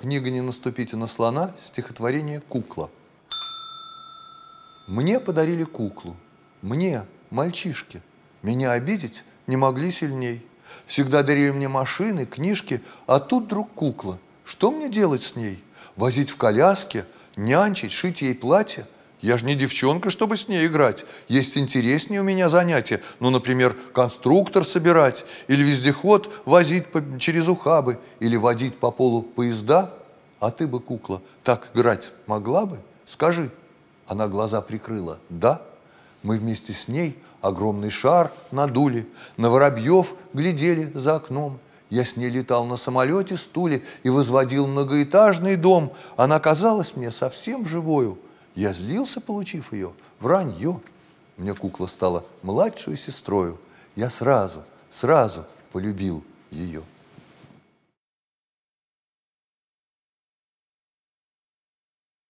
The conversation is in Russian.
Книга «Не наступите на слона», стихотворение «Кукла». Мне подарили куклу, мне, мальчишке. Меня обидеть не могли сильней. Всегда дарили мне машины, книжки, а тут вдруг кукла. Что мне делать с ней? Возить в коляске, нянчить, шить ей платье? Я же не девчонка, чтобы с ней играть. Есть интереснее у меня занятия. Ну, например, конструктор собирать, или вездеход возить по, через ухабы, или водить по полу поезда. А ты бы, кукла, так играть могла бы? Скажи. Она глаза прикрыла. Да. Мы вместе с ней огромный шар надули, на воробьев глядели за окном. Я с ней летал на самолете, стуле и возводил многоэтажный дом. Она казалась мне совсем живою. Я злился, получив ее, вранье. Мне кукла стала младшую сестрою. Я сразу, сразу полюбил ее.